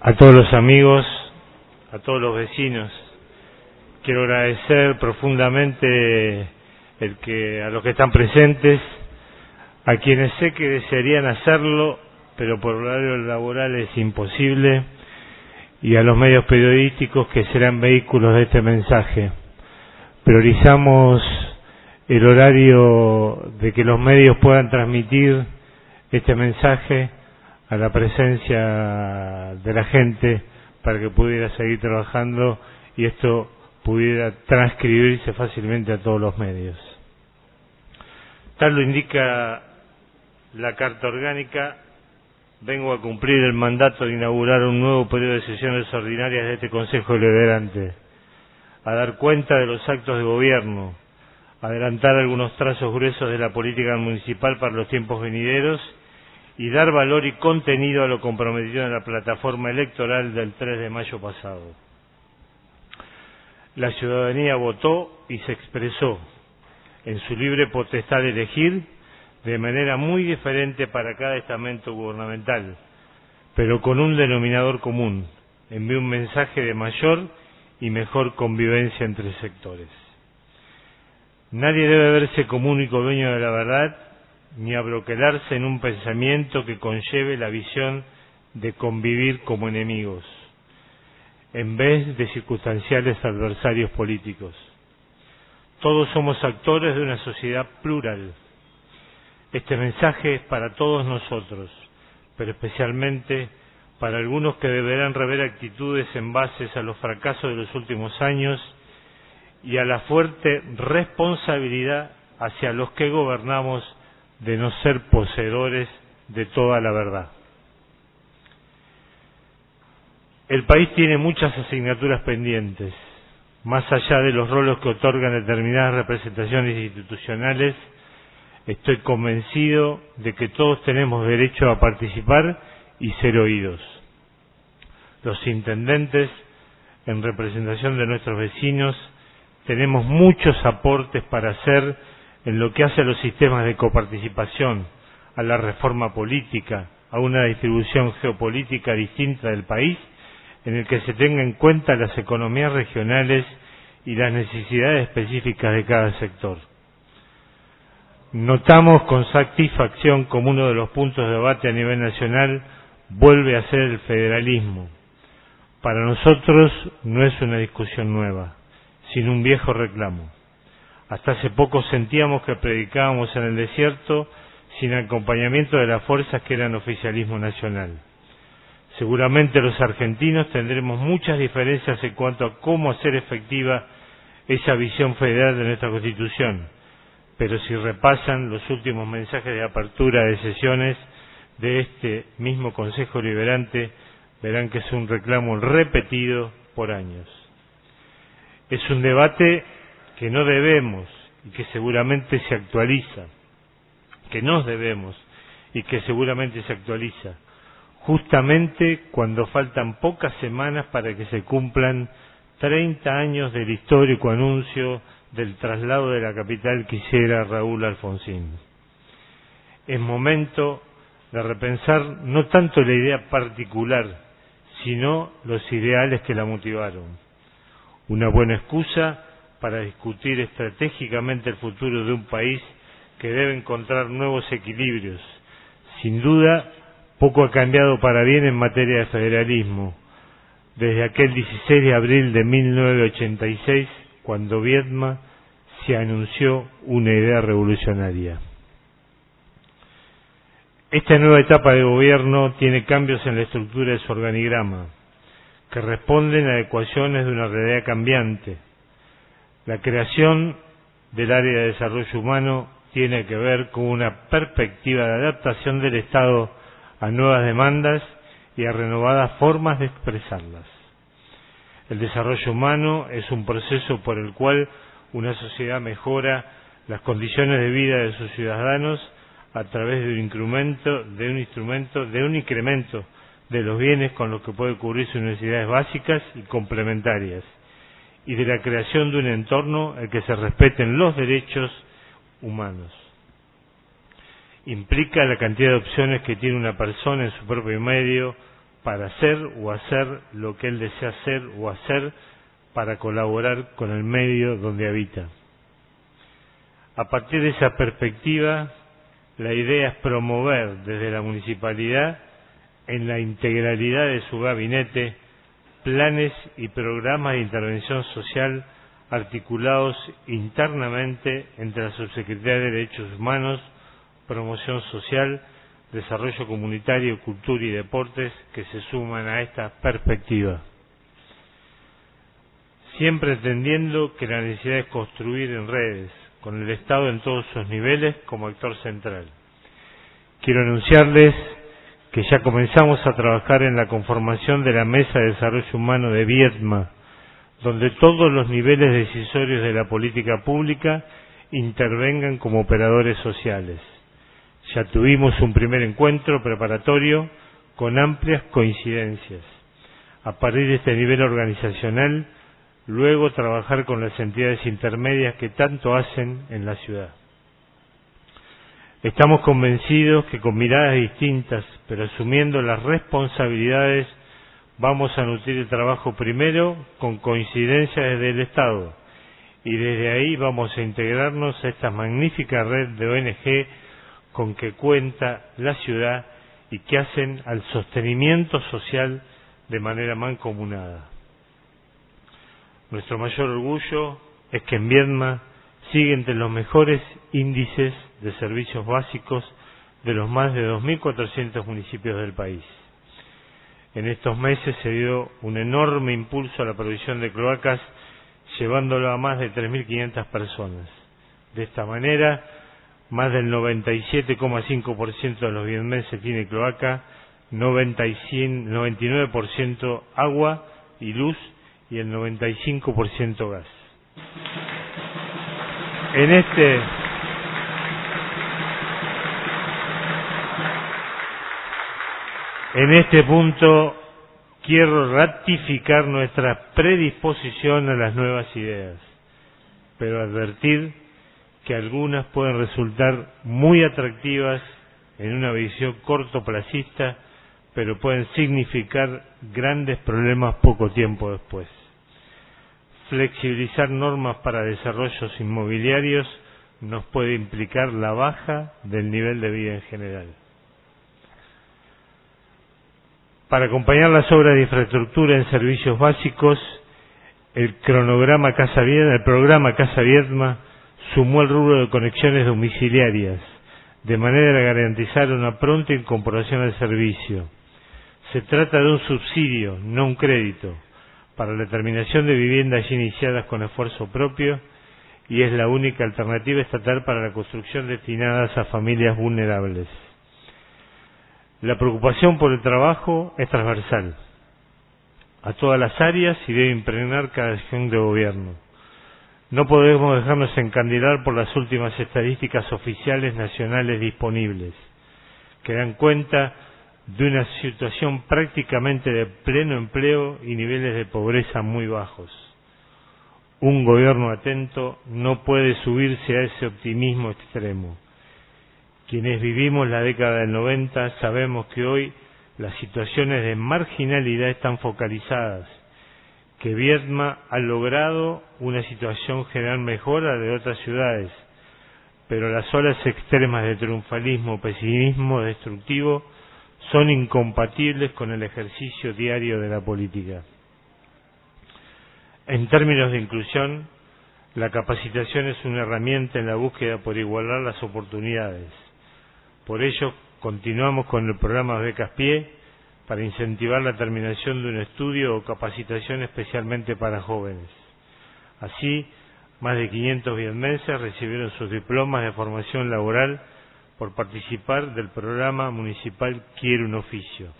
a todos los amigos, a todos los vecinos. Quiero agradecer profundamente el que a los que están presentes, a quienes sé que desearían hacerlo, pero por horario laboral es imposible, y a los medios periodísticos que serán vehículos de este mensaje. Priorizamos el horario de que los medios puedan transmitir este mensaje a la presencia de la gente para que pudiera seguir trabajando y esto pudiera transcribirse fácilmente a todos los medios. Tal lo indica la Carta Orgánica, vengo a cumplir el mandato de inaugurar un nuevo periodo de sesiones ordinarias de este Consejo Deliberante, a dar cuenta de los actos de gobierno, adelantar algunos trazos gruesos de la política municipal para los tiempos venideros y dar valor y contenido a lo comprometido en la plataforma electoral del 3 de mayo pasado. La ciudadanía votó y se expresó en su libre potestad de elegir de manera muy diferente para cada estamento gubernamental, pero con un denominador común, envió un mensaje de mayor y mejor convivencia entre sectores. Nadie debe verse como único dueño de la verdad ni abroquelarse en un pensamiento que conlleve la visión de convivir como enemigos, en vez de circunstanciales adversarios políticos. Todos somos actores de una sociedad plural. Este mensaje es para todos nosotros, pero especialmente para algunos que deberán rever actitudes en bases a los fracasos de los últimos años y a la fuerte responsabilidad hacia los que gobernamos de no ser poseedores de toda la verdad. El país tiene muchas asignaturas pendientes. Más allá de los roles que otorgan determinadas representaciones institucionales, estoy convencido de que todos tenemos derecho a participar y ser oídos. Los intendentes, en representación de nuestros vecinos, tenemos muchos aportes para hacer en lo que hace a los sistemas de coparticipación, a la reforma política, a una distribución geopolítica distinta del país, en el que se tenga en cuenta las economías regionales y las necesidades específicas de cada sector. Notamos con satisfacción como uno de los puntos de debate a nivel nacional vuelve a ser el federalismo. Para nosotros no es una discusión nueva, sino un viejo reclamo. Hasta hace poco sentíamos que predicábamos en el desierto sin acompañamiento de las fuerzas que eran oficialismo nacional. Seguramente los argentinos tendremos muchas diferencias en cuanto a cómo hacer efectiva esa visión federal de nuestra Constitución, pero si repasan los últimos mensajes de apertura de sesiones de este mismo Consejo Liberante, verán que es un reclamo repetido por años. Es un debate que no debemos y que seguramente se actualiza, que nos debemos y que seguramente se actualiza, justamente cuando faltan pocas semanas para que se cumplan 30 años del histórico anuncio del traslado de la capital que hiciera Raúl Alfonsín. Es momento de repensar no tanto la idea particular, sino los ideales que la motivaron. Una buena excusa para discutir estratégicamente el futuro de un país que debe encontrar nuevos equilibrios. Sin duda, poco ha cambiado para bien en materia de federalismo. Desde aquel 16 de abril de 1986, cuando Vietma se anunció una idea revolucionaria. Esta nueva etapa de gobierno tiene cambios en la estructura de su organigrama, que responden a ecuaciones de una realidad cambiante, la creación del área de desarrollo humano tiene que ver con una perspectiva de adaptación del Estado a nuevas demandas y a renovadas formas de expresarlas. El desarrollo humano es un proceso por el cual una sociedad mejora las condiciones de vida de sus ciudadanos a través de un incremento, de un instrumento, de un incremento de los bienes con los que puede cubrir sus necesidades básicas y complementarias y de la creación de un entorno en que se respeten los derechos humanos. Implica la cantidad de opciones que tiene una persona en su propio medio para hacer o hacer lo que él desea hacer o hacer para colaborar con el medio donde habita. A partir de esa perspectiva, la idea es promover desde la municipalidad, en la integralidad de su gabinete, planes y programas de intervención social articulados internamente entre la Subsecretaría de Derechos Humanos, Promoción Social, Desarrollo Comunitario, Cultura y Deportes que se suman a esta perspectiva. Siempre entendiendo que la necesidad es construir en redes, con el Estado en todos sus niveles como actor central. Quiero anunciarles que ya comenzamos a trabajar en la conformación de la Mesa de Desarrollo Humano de Vietma, donde todos los niveles decisorios de la política pública intervengan como operadores sociales. Ya tuvimos un primer encuentro preparatorio con amplias coincidencias. A partir de este nivel organizacional, luego trabajar con las entidades intermedias que tanto hacen en la ciudad. Estamos convencidos que con miradas distintas, pero asumiendo las responsabilidades, vamos a nutrir el trabajo primero con coincidencia desde el Estado y desde ahí vamos a integrarnos a esta magnífica red de ONG con que cuenta la ciudad y que hacen al sostenimiento social de manera mancomunada. Nuestro mayor orgullo es que en Viedma sigue entre los mejores índices de servicios básicos de los más de 2.400 municipios del país. En estos meses se dio un enorme impulso a la provisión de cloacas, llevándolo a más de 3.500 personas. De esta manera, más del 97,5% de los vietmenses tiene cloaca, 99% agua y luz y el 95% gas. En este En este punto quiero ratificar nuestra predisposición a las nuevas ideas, pero advertir que algunas pueden resultar muy atractivas en una visión cortoplacista, pero pueden significar grandes problemas poco tiempo después. Flexibilizar normas para desarrollos inmobiliarios nos puede implicar la baja del nivel de vida en general. Para acompañar las obras de infraestructura en servicios básicos, el cronograma Casa el programa Casa Viedma sumó el rubro de conexiones domiciliarias, de manera a garantizar una pronta incorporación al servicio. Se trata de un subsidio, no un crédito, para la terminación de viviendas ya iniciadas con esfuerzo propio y es la única alternativa estatal para la construcción destinadas a familias vulnerables. La preocupación por el trabajo es transversal a todas las áreas y debe impregnar cada acción de gobierno. No podemos dejarnos encandilar por las últimas estadísticas oficiales nacionales disponibles, que dan cuenta de una situación prácticamente de pleno empleo y niveles de pobreza muy bajos. Un gobierno atento no puede subirse a ese optimismo extremo. Quienes vivimos la década del 90 sabemos que hoy las situaciones de marginalidad están focalizadas, que Vietma ha logrado una situación general mejora de otras ciudades, pero las olas extremas de triunfalismo, pesimismo destructivo son incompatibles con el ejercicio diario de la política. En términos de inclusión, la capacitación es una herramienta en la búsqueda por igualar las oportunidades por ello, continuamos con el programa Becas Pie para incentivar la terminación de un estudio o capacitación especialmente para jóvenes. Así, más de 500 vietmenses recibieron sus diplomas de formación laboral por participar del programa municipal Quiere un oficio.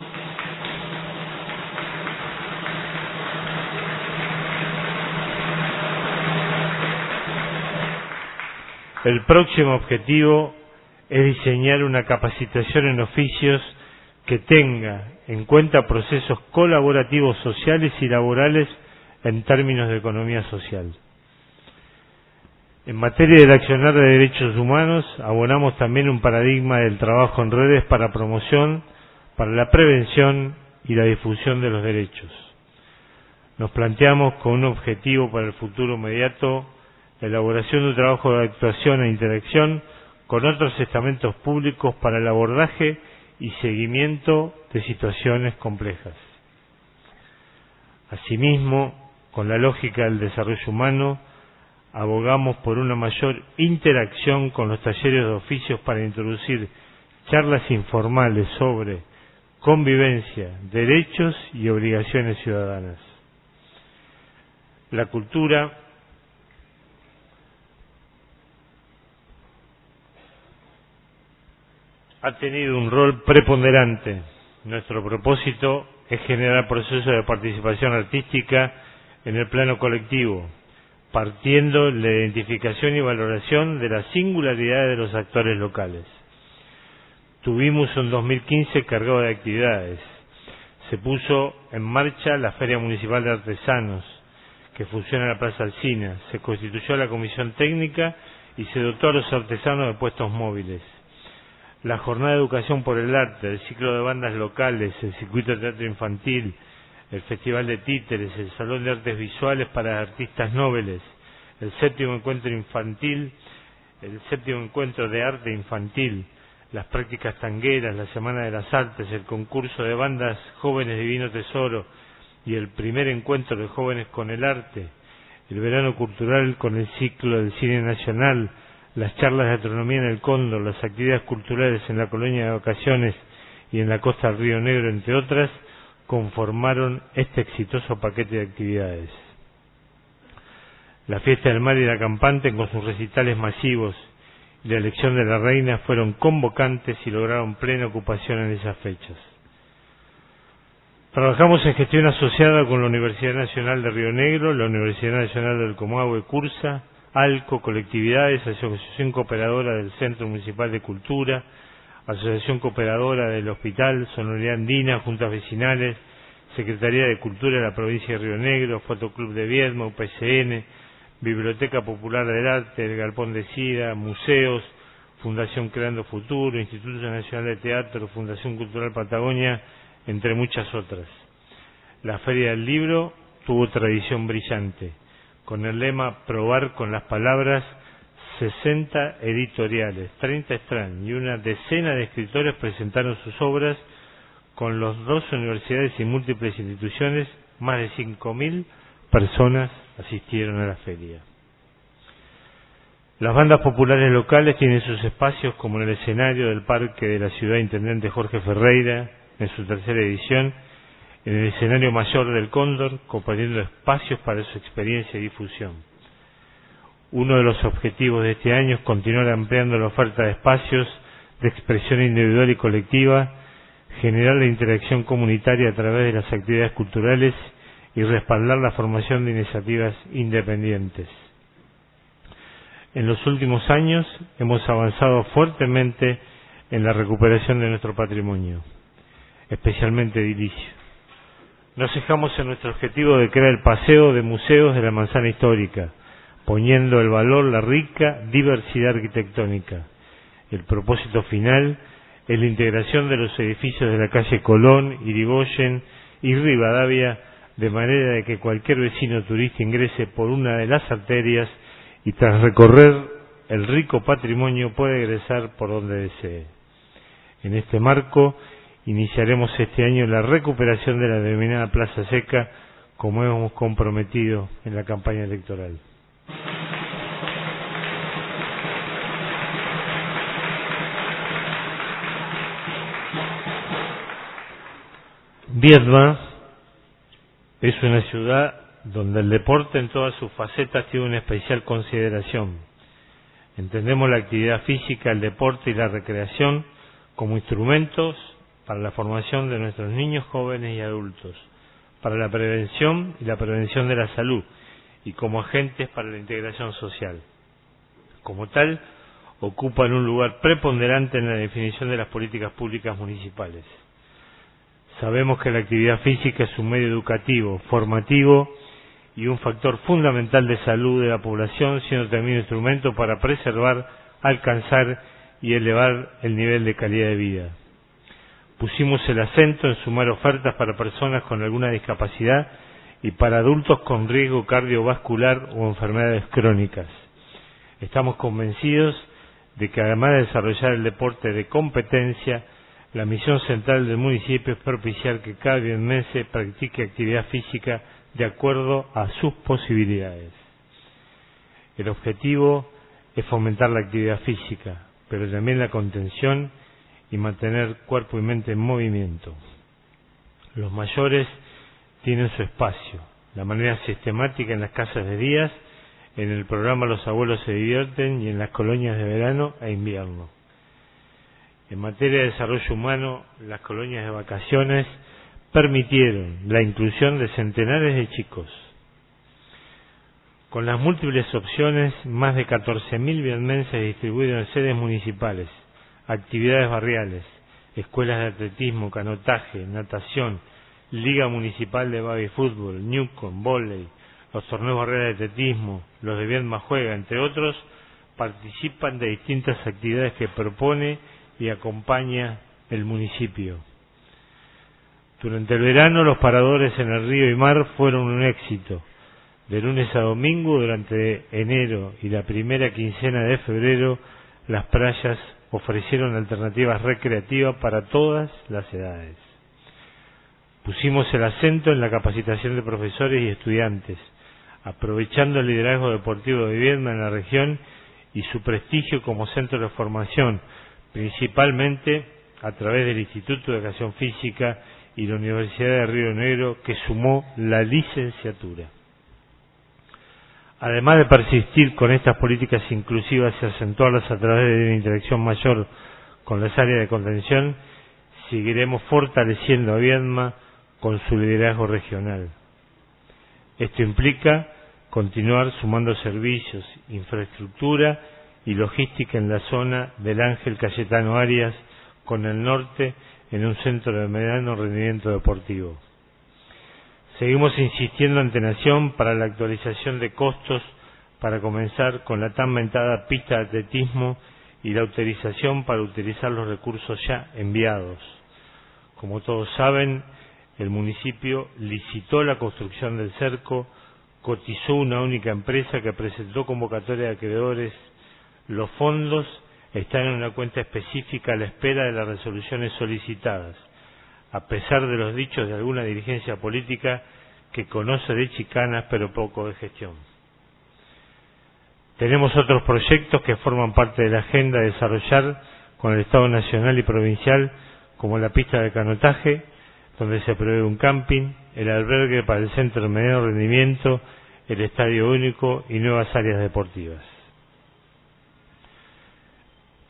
El próximo objetivo es diseñar una capacitación en oficios que tenga en cuenta procesos colaborativos sociales y laborales en términos de economía social. En materia del accionar de derechos humanos, abonamos también un paradigma del trabajo en redes para promoción, para la prevención y la difusión de los derechos. Nos planteamos con un objetivo para el futuro inmediato la elaboración de un trabajo de actuación e interacción con otros estamentos públicos para el abordaje y seguimiento de situaciones complejas. Asimismo, con la lógica del desarrollo humano, abogamos por una mayor interacción con los talleres de oficios para introducir charlas informales sobre convivencia, derechos y obligaciones ciudadanas. La cultura ha tenido un rol preponderante. Nuestro propósito es generar procesos de participación artística en el plano colectivo, partiendo la identificación y valoración de la singularidad de los actores locales. Tuvimos un 2015 cargado de actividades. Se puso en marcha la Feria Municipal de Artesanos, que funciona en la Plaza Alcina. Se constituyó la comisión técnica y se dotó a los artesanos de puestos móviles la jornada de educación por el arte, el ciclo de bandas locales, el circuito de teatro infantil, el festival de títeres, el salón de artes visuales para artistas nobles, el séptimo encuentro infantil, el séptimo encuentro de arte infantil, las prácticas tangueras, la semana de las artes, el concurso de bandas jóvenes Divino Tesoro y el primer encuentro de jóvenes con el arte, el verano cultural con el ciclo del cine nacional, las charlas de astronomía en el Cóndor, las actividades culturales en la colonia de vacaciones y en la costa del Río Negro, entre otras, conformaron este exitoso paquete de actividades. La fiesta del mar y la campante, con sus recitales masivos y la elección de la reina, fueron convocantes y lograron plena ocupación en esas fechas. Trabajamos en gestión asociada con la Universidad Nacional de Río Negro, la Universidad Nacional del Comahue Cursa, ALCO, colectividades, Asociación Cooperadora del Centro Municipal de Cultura, Asociación Cooperadora del Hospital, Sonoridad Andina, Juntas Vecinales, Secretaría de Cultura de la Provincia de Río Negro, Fotoclub de Viedma, UPCN, Biblioteca Popular del Arte, el Galpón de Sida, museos, Fundación Creando Futuro, Instituto Nacional de Teatro, Fundación Cultural Patagonia, entre muchas otras. La Feria del Libro tuvo tradición brillante con el lema Probar con las palabras 60 editoriales, 30 extraños y una decena de escritores presentaron sus obras con las dos universidades y múltiples instituciones, más de 5.000 personas asistieron a la feria. Las bandas populares locales tienen sus espacios como en el escenario del Parque de la Ciudad Intendente Jorge Ferreira, en su tercera edición, en el escenario mayor del Cóndor, compartiendo espacios para su experiencia y difusión. Uno de los objetivos de este año es continuar ampliando la oferta de espacios de expresión individual y colectiva, generar la interacción comunitaria a través de las actividades culturales y respaldar la formación de iniciativas independientes. En los últimos años hemos avanzado fuertemente en la recuperación de nuestro patrimonio, especialmente edilicio. Nos fijamos en nuestro objetivo de crear el paseo de museos de la manzana histórica, poniendo el valor la rica diversidad arquitectónica. El propósito final es la integración de los edificios de la calle Colón, Irigoyen y Rivadavia, de manera de que cualquier vecino turista ingrese por una de las arterias y tras recorrer el rico patrimonio pueda egresar por donde desee. En este marco, iniciaremos este año la recuperación de la denominada Plaza Seca como hemos comprometido en la campaña electoral. Viedma es una ciudad donde el deporte en todas sus facetas tiene una especial consideración. Entendemos la actividad física, el deporte y la recreación como instrumentos para la formación de nuestros niños, jóvenes y adultos, para la prevención y la prevención de la salud y como agentes para la integración social. Como tal, ocupan un lugar preponderante en la definición de las políticas públicas municipales. Sabemos que la actividad física es un medio educativo, formativo y un factor fundamental de salud de la población, siendo también un instrumento para preservar, alcanzar y elevar el nivel de calidad de vida. Pusimos el acento en sumar ofertas para personas con alguna discapacidad y para adultos con riesgo cardiovascular o enfermedades crónicas. Estamos convencidos de que además de desarrollar el deporte de competencia, la misión central del municipio es propiciar que cada se practique actividad física de acuerdo a sus posibilidades. El objetivo es fomentar la actividad física, pero también la contención y mantener cuerpo y mente en movimiento. Los mayores tienen su espacio, la manera sistemática en las casas de días, en el programa Los abuelos se divierten y en las colonias de verano e invierno. En materia de desarrollo humano, las colonias de vacaciones permitieron la inclusión de centenares de chicos. Con las múltiples opciones, más de 14.000 vietmenses distribuidos en sedes municipales, actividades barriales, escuelas de atletismo, canotaje, natación, Liga Municipal de Baby Fútbol, Newcom, Volley, los torneos barriales de atletismo, los de Vietma Juega, entre otros, participan de distintas actividades que propone y acompaña el municipio. Durante el verano los paradores en el río y mar fueron un éxito. De lunes a domingo, durante enero y la primera quincena de febrero, las playas ofrecieron alternativas recreativas para todas las edades. Pusimos el acento en la capacitación de profesores y estudiantes, aprovechando el liderazgo deportivo de Viedma en la región y su prestigio como centro de formación, principalmente a través del Instituto de Educación Física y la Universidad de Río Negro, que sumó la licenciatura. Además de persistir con estas políticas inclusivas y acentuarlas a través de una interacción mayor con las áreas de contención, seguiremos fortaleciendo a Viedma con su liderazgo regional. Esto implica continuar sumando servicios, infraestructura y logística en la zona del Ángel Cayetano Arias con el norte en un centro de mediano rendimiento deportivo. Seguimos insistiendo ante Nación para la actualización de costos para comenzar con la tan mentada pista de atletismo y la autorización para utilizar los recursos ya enviados. Como todos saben, el municipio licitó la construcción del cerco, cotizó una única empresa que presentó convocatoria de acreedores. Los fondos están en una cuenta específica a la espera de las resoluciones solicitadas a pesar de los dichos de alguna dirigencia política que conoce de chicanas pero poco de gestión. Tenemos otros proyectos que forman parte de la agenda de desarrollar con el Estado Nacional y Provincial, como la pista de canotaje, donde se prevé un camping, el albergue para el centro de mediano rendimiento, el estadio único y nuevas áreas deportivas.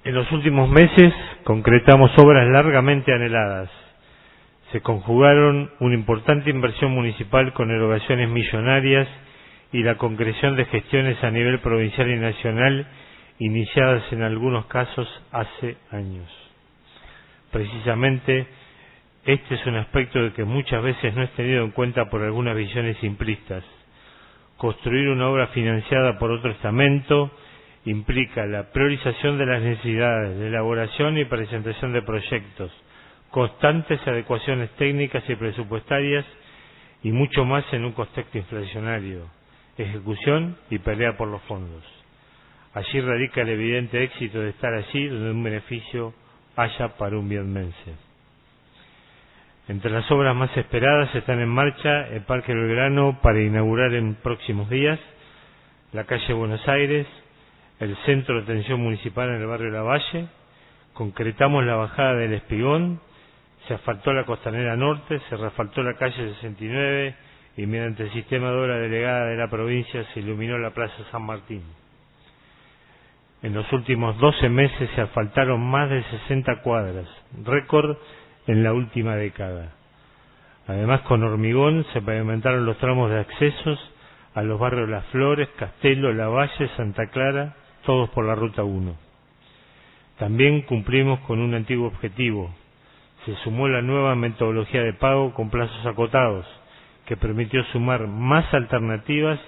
En los últimos meses concretamos obras largamente anheladas se conjugaron una importante inversión municipal con erogaciones millonarias y la concreción de gestiones a nivel provincial y nacional iniciadas en algunos casos hace años. Precisamente este es un aspecto que muchas veces no es tenido en cuenta por algunas visiones simplistas. Construir una obra financiada por otro estamento implica la priorización de las necesidades, de elaboración y presentación de proyectos, constantes adecuaciones técnicas y presupuestarias y mucho más en un contexto inflacionario, ejecución y pelea por los fondos. Allí radica el evidente éxito de estar allí donde un beneficio haya para un bienmense. Entre las obras más esperadas están en marcha el Parque Belgrano para inaugurar en próximos días, la calle Buenos Aires, el Centro de Atención Municipal en el barrio La Valle, concretamos la bajada del Espigón, se asfaltó la costanera norte, se refaltó la calle 69 y mediante el sistema de obra delegada de la provincia se iluminó la Plaza San Martín. En los últimos 12 meses se asfaltaron más de 60 cuadras, récord en la última década. Además, con hormigón se pavimentaron los tramos de accesos a los barrios Las Flores, Castelo, La Valle, Santa Clara, todos por la Ruta 1. También cumplimos con un antiguo objetivo, se sumó la nueva metodología de pago con plazos acotados, que permitió sumar más alternativas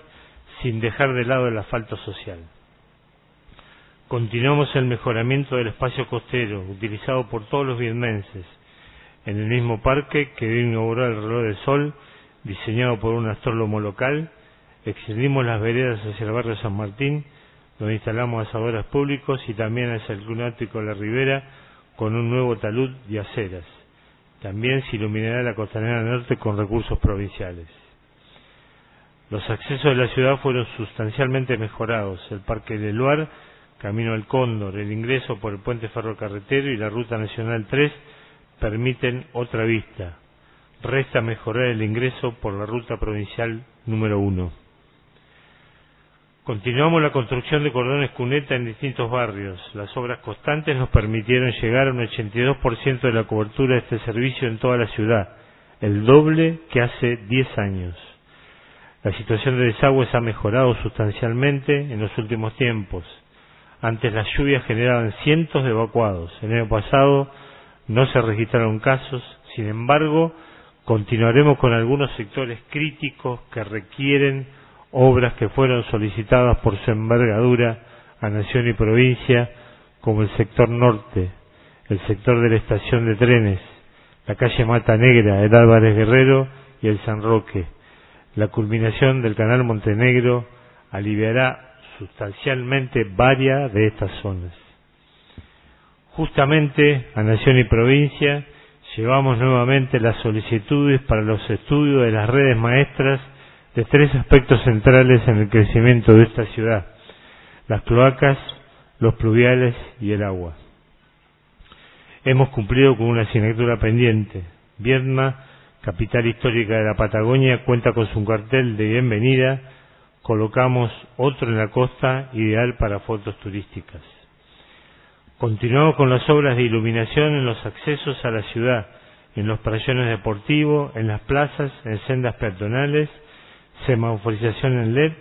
sin dejar de lado el asfalto social. Continuamos el mejoramiento del espacio costero, utilizado por todos los vietmenses, En el mismo parque quedó inaugurado el reloj de sol, diseñado por un astrólogo local. Extendimos las veredas hacia el barrio San Martín, donde instalamos asadores públicos y también hacia el Club Náutico La Ribera, con un nuevo talud y aceras. También se iluminará la costanera norte con recursos provinciales. Los accesos de la ciudad fueron sustancialmente mejorados. El Parque del Luar, Camino al Cóndor, el ingreso por el puente ferrocarretero y la Ruta Nacional 3 permiten otra vista. Resta mejorar el ingreso por la Ruta Provincial número 1. Continuamos la construcción de cordones cuneta en distintos barrios. Las obras constantes nos permitieron llegar a un 82% de la cobertura de este servicio en toda la ciudad, el doble que hace 10 años. La situación de desagües ha mejorado sustancialmente en los últimos tiempos. Antes las lluvias generaban cientos de evacuados. El año pasado no se registraron casos. Sin embargo, continuaremos con algunos sectores críticos que requieren obras que fueron solicitadas por su envergadura a nación y provincia, como el sector norte, el sector de la estación de trenes, la calle Mata Negra, el Álvarez Guerrero y el San Roque. La culminación del canal Montenegro aliviará sustancialmente varias de estas zonas. Justamente a Nación y Provincia llevamos nuevamente las solicitudes para los estudios de las redes maestras de tres aspectos centrales en el crecimiento de esta ciudad, las cloacas, los pluviales y el agua. Hemos cumplido con una asignatura pendiente. Viedma, capital histórica de la Patagonia, cuenta con su cartel de bienvenida. Colocamos otro en la costa, ideal para fotos turísticas. Continuamos con las obras de iluminación en los accesos a la ciudad, en los pabellones deportivos, en las plazas, en sendas peatonales, semaforización en LED,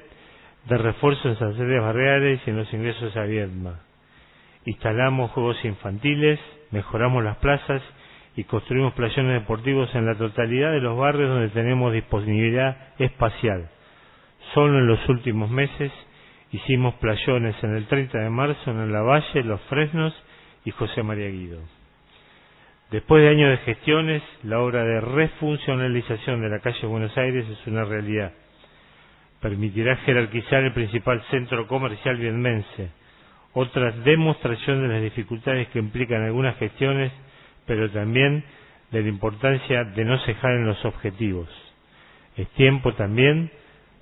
de refuerzo en las áreas barriales y en los ingresos a Viedma. Instalamos juegos infantiles, mejoramos las plazas y construimos playones deportivos en la totalidad de los barrios donde tenemos disponibilidad espacial. Solo en los últimos meses hicimos playones en el 30 de marzo en La Valle, Los Fresnos y José María Guido. Después de años de gestiones, la obra de refuncionalización de la calle Buenos Aires es una realidad permitirá jerarquizar el principal centro comercial vietmense. Otra demostración de las dificultades que implican algunas gestiones, pero también de la importancia de no cejar en los objetivos. Es tiempo también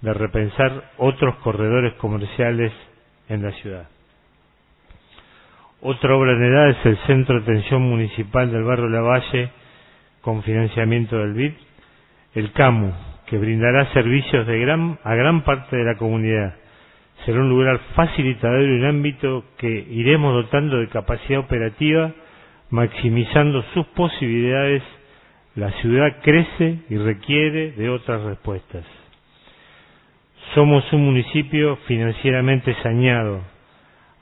de repensar otros corredores comerciales en la ciudad. Otra obra en edad es el Centro de Atención Municipal del Barrio Lavalle con financiamiento del BID, el CAMU, que brindará servicios de gran, a gran parte de la comunidad. Será un lugar facilitador y un ámbito que iremos dotando de capacidad operativa, maximizando sus posibilidades. La ciudad crece y requiere de otras respuestas. Somos un municipio financieramente sañado.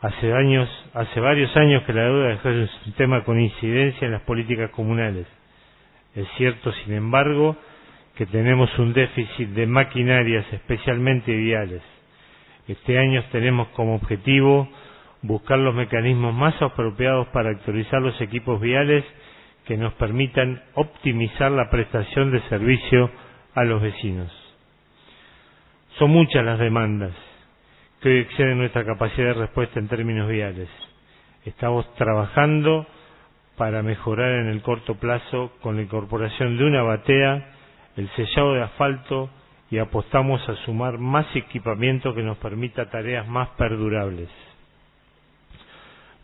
Hace años, hace varios años que la deuda es un tema con incidencia en las políticas comunales. Es cierto, sin embargo, que tenemos un déficit de maquinarias especialmente viales. Este año tenemos como objetivo buscar los mecanismos más apropiados para actualizar los equipos viales que nos permitan optimizar la prestación de servicio a los vecinos. Son muchas las demandas que hoy exceden nuestra capacidad de respuesta en términos viales. Estamos trabajando para mejorar en el corto plazo con la incorporación de una batea el sellado de asfalto y apostamos a sumar más equipamiento que nos permita tareas más perdurables.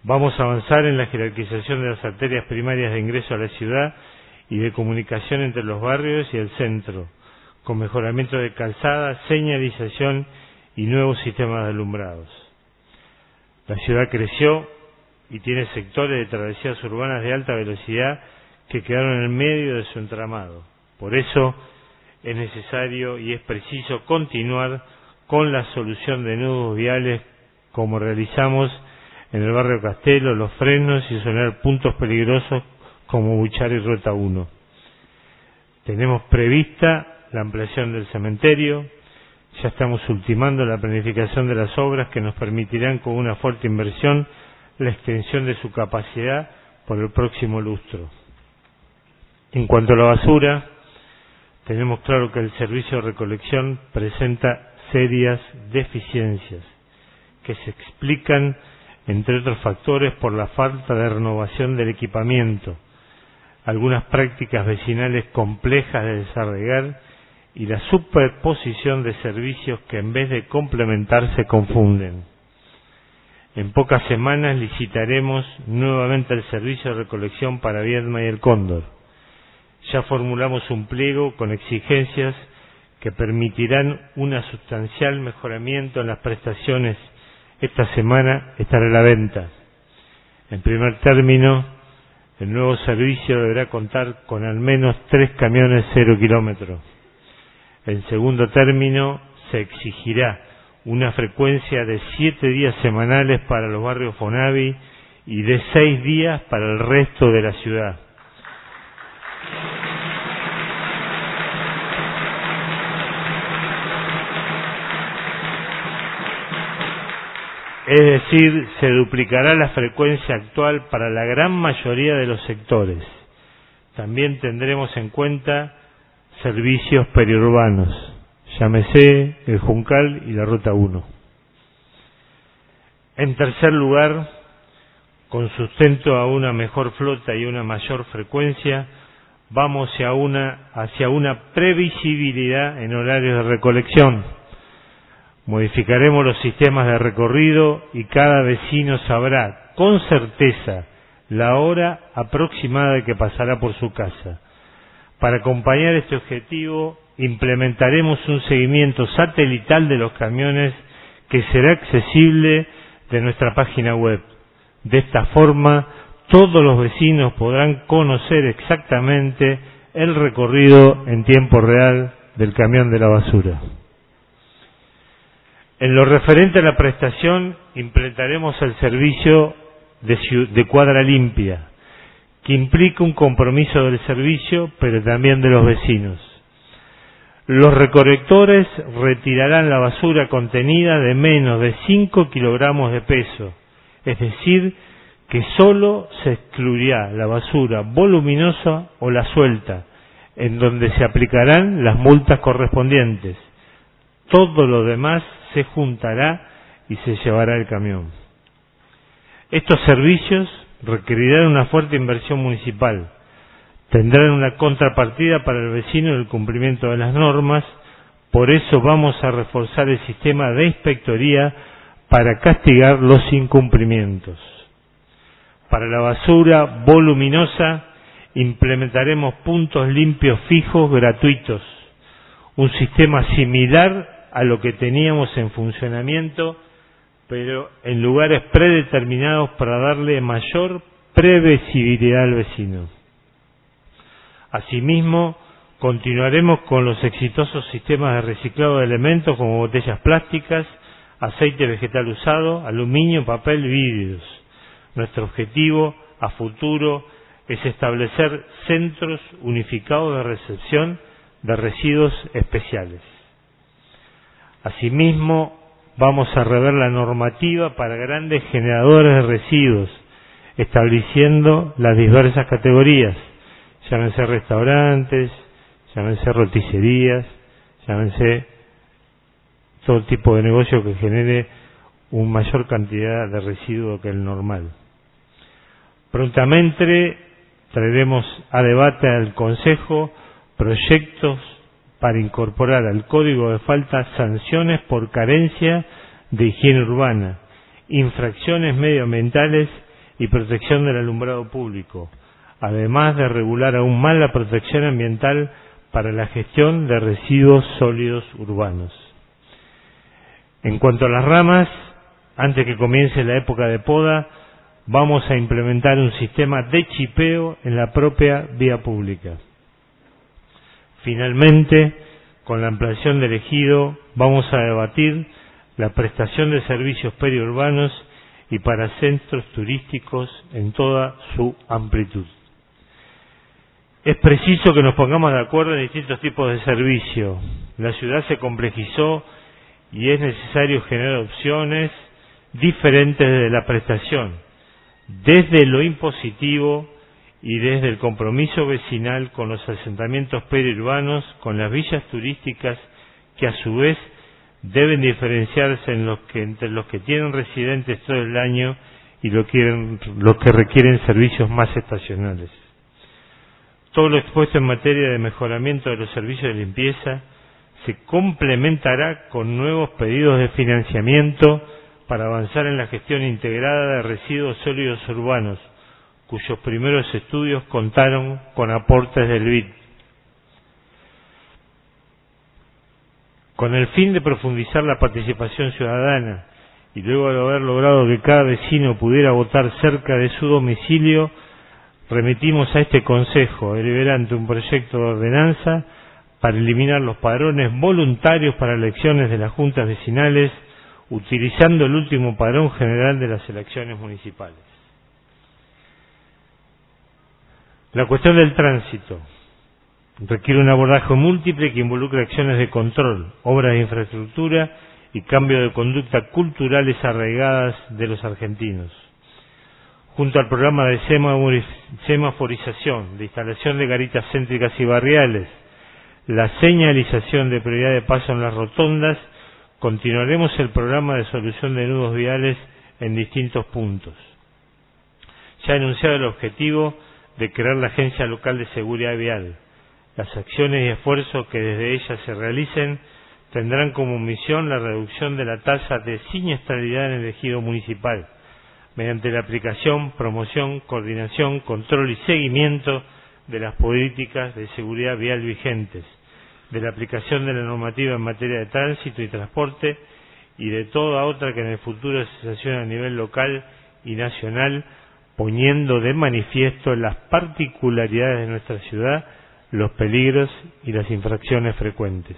Vamos a avanzar en la jerarquización de las arterias primarias de ingreso a la ciudad y de comunicación entre los barrios y el centro, con mejoramiento de calzada, señalización y nuevos sistemas de alumbrados. La ciudad creció y tiene sectores de travesías urbanas de alta velocidad que quedaron en el medio de su entramado. Por eso es necesario y es preciso continuar con la solución de nudos viales como realizamos en el barrio Castelo, Los Frenos y sonar puntos peligrosos como Buchar y Ruta 1. Tenemos prevista la ampliación del cementerio, ya estamos ultimando la planificación de las obras que nos permitirán con una fuerte inversión la extensión de su capacidad por el próximo lustro. En cuanto a la basura, tenemos claro que el servicio de recolección presenta serias deficiencias que se explican, entre otros factores, por la falta de renovación del equipamiento, algunas prácticas vecinales complejas de desarrollar y la superposición de servicios que en vez de complementarse confunden. En pocas semanas licitaremos nuevamente el servicio de recolección para Viedma y el Cóndor. Ya formulamos un pliego con exigencias que permitirán un sustancial mejoramiento en las prestaciones. Esta semana estará a la venta. En primer término, el nuevo servicio deberá contar con al menos tres camiones cero kilómetros. En segundo término, se exigirá una frecuencia de siete días semanales para los barrios Fonavi y de seis días para el resto de la ciudad. Es decir, se duplicará la frecuencia actual para la gran mayoría de los sectores. También tendremos en cuenta servicios periurbanos, llámese el Juncal y la Ruta 1. En tercer lugar, con sustento a una mejor flota y una mayor frecuencia, vamos hacia una, hacia una previsibilidad en horarios de recolección Modificaremos los sistemas de recorrido y cada vecino sabrá con certeza la hora aproximada que pasará por su casa. Para acompañar este objetivo, implementaremos un seguimiento satelital de los camiones que será accesible de nuestra página web. De esta forma, todos los vecinos podrán conocer exactamente el recorrido en tiempo real del camión de la basura. En lo referente a la prestación, implementaremos el servicio de, cuadra limpia, que implica un compromiso del servicio, pero también de los vecinos. Los recolectores retirarán la basura contenida de menos de 5 kilogramos de peso, es decir, que sólo se excluirá la basura voluminosa o la suelta, en donde se aplicarán las multas correspondientes. Todo lo demás se juntará y se llevará el camión. Estos servicios requerirán una fuerte inversión municipal, tendrán una contrapartida para el vecino en el cumplimiento de las normas, por eso vamos a reforzar el sistema de inspectoría para castigar los incumplimientos. Para la basura voluminosa implementaremos puntos limpios fijos gratuitos, un sistema similar a lo que teníamos en funcionamiento, pero en lugares predeterminados para darle mayor previsibilidad al vecino. Asimismo, continuaremos con los exitosos sistemas de reciclado de elementos como botellas plásticas, aceite vegetal usado, aluminio, papel, vidrios. Nuestro objetivo a futuro es establecer centros unificados de recepción de residuos especiales. Asimismo, vamos a rever la normativa para grandes generadores de residuos, estableciendo las diversas categorías, llámense restaurantes, llámense roticerías, llámense todo tipo de negocio que genere una mayor cantidad de residuos que el normal. Prontamente traeremos a debate al Consejo proyectos para incorporar al código de falta sanciones por carencia de higiene urbana, infracciones medioambientales y protección del alumbrado público, además de regular aún más la protección ambiental para la gestión de residuos sólidos urbanos. En cuanto a las ramas, antes que comience la época de poda, vamos a implementar un sistema de chipeo en la propia vía pública. Finalmente, con la ampliación del ejido, vamos a debatir la prestación de servicios periurbanos y para centros turísticos en toda su amplitud. Es preciso que nos pongamos de acuerdo en distintos tipos de servicio. La ciudad se complejizó y es necesario generar opciones diferentes de la prestación, desde lo impositivo y desde el compromiso vecinal con los asentamientos periurbanos, con las villas turísticas que a su vez deben diferenciarse entre los que tienen residentes todo el año y los que requieren servicios más estacionales. Todo lo expuesto en materia de mejoramiento de los servicios de limpieza se complementará con nuevos pedidos de financiamiento para avanzar en la gestión integrada de residuos sólidos urbanos, cuyos primeros estudios contaron con aportes del BID. Con el fin de profundizar la participación ciudadana y luego de haber logrado que cada vecino pudiera votar cerca de su domicilio, remitimos a este Consejo deliberante un proyecto de ordenanza para eliminar los padrones voluntarios para elecciones de las juntas vecinales, utilizando el último padrón general de las elecciones municipales. La cuestión del tránsito requiere un abordaje múltiple que involucre acciones de control, obras de infraestructura y cambio de conducta culturales arraigadas de los argentinos. Junto al programa de semaforización, de instalación de garitas céntricas y barriales, la señalización de prioridad de paso en las rotondas, continuaremos el programa de solución de nudos viales en distintos puntos. Ya anunciado el objetivo de crear la Agencia Local de Seguridad Vial. Las acciones y esfuerzos que desde ella se realicen tendrán como misión la reducción de la tasa de siniestralidad en el ejido municipal, mediante la aplicación, promoción, coordinación, control y seguimiento de las políticas de seguridad vial vigentes, de la aplicación de la normativa en materia de tránsito y transporte y de toda otra que en el futuro se sancione a nivel local y nacional poniendo de manifiesto las particularidades de nuestra ciudad, los peligros y las infracciones frecuentes.